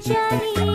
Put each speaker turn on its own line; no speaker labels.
journey.